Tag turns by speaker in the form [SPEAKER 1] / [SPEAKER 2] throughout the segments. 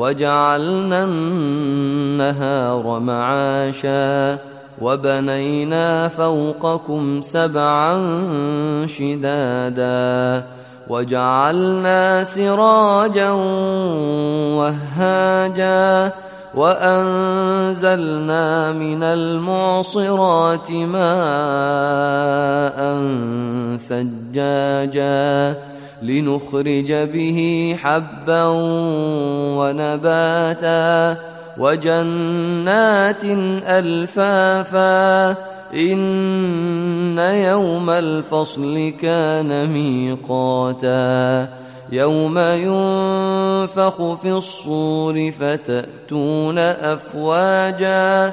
[SPEAKER 1] وجعلنا النهار معاشا وبنينا فوقكم سبعا شدادا وجعلنا سراجا وهاجا وأنزلنا من المعصرات ماء ثجاجا لنخرج به حبا ونباتا وجنات ألفافا إن يوم الفصل كان ميقاتا يوم ينفخ في الصور فتأتون أفواجا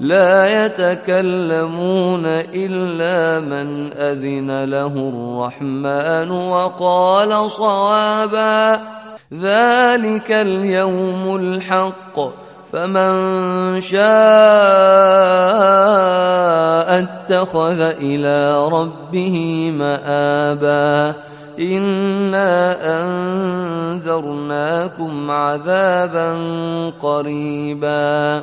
[SPEAKER 1] لا يتكلمون إلا من أذن له الرحمن وقال صوابا ذلك اليوم الحق فمن شاء اتخذ إلى ربه مآبا. إنا أنذرناكم عذابا قريبا.